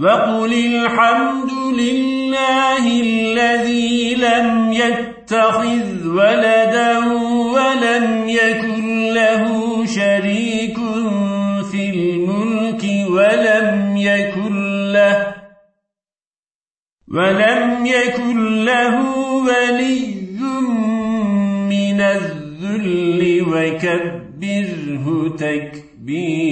وقل الحمد لله الذي لم يتخذ ولدا ولم يكن له شريك في الملك ولم يكن له ولم يكن له ولي من الذل وكبره تكبيرا